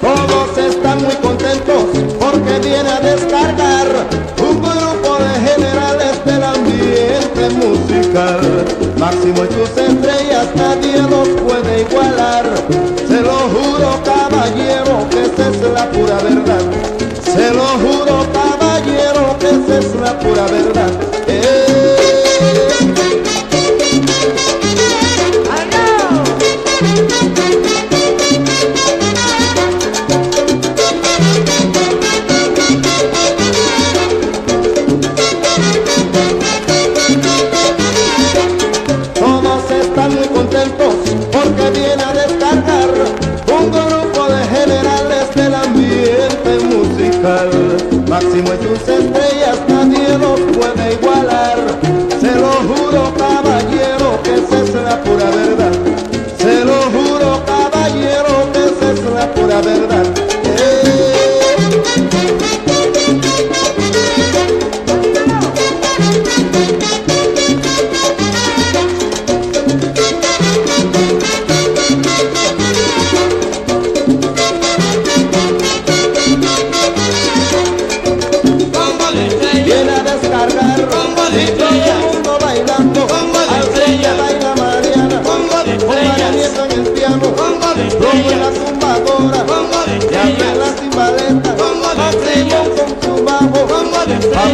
Todos están muy contentos porque viene a descargar un grupo de generales del ambiente musical. Máximo en tu centro y hasta día dos juegos. Máximo en tus.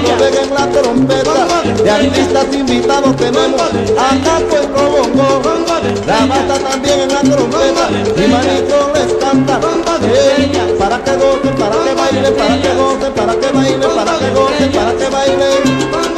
cuando peguen la trompeta, de artistas invitados tenemos. A Caco y Cobongo, la bata también en la trompeta, y Manito les canta, para que gocen, para que bailen, para que gocen, para que bailen, para que gocen, para que baile.